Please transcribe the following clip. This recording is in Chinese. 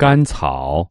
甘草。